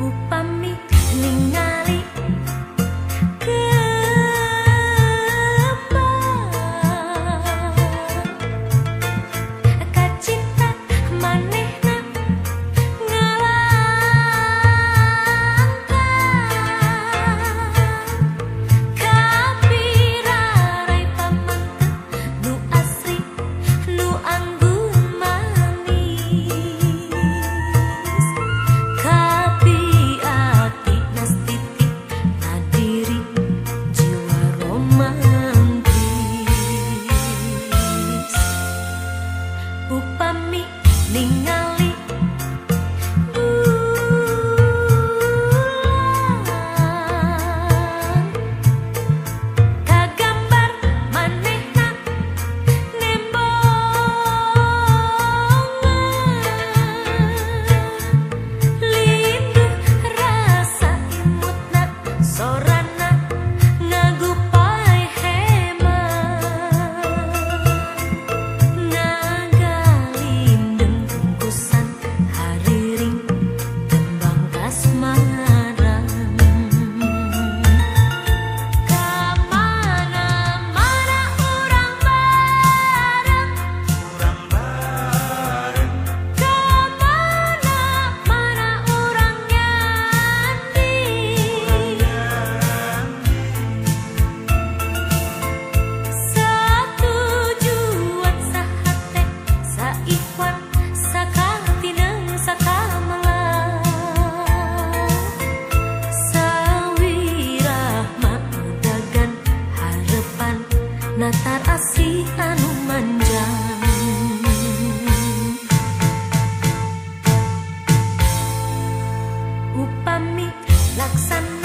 upamik ningan dasar asih manjang upami laksan.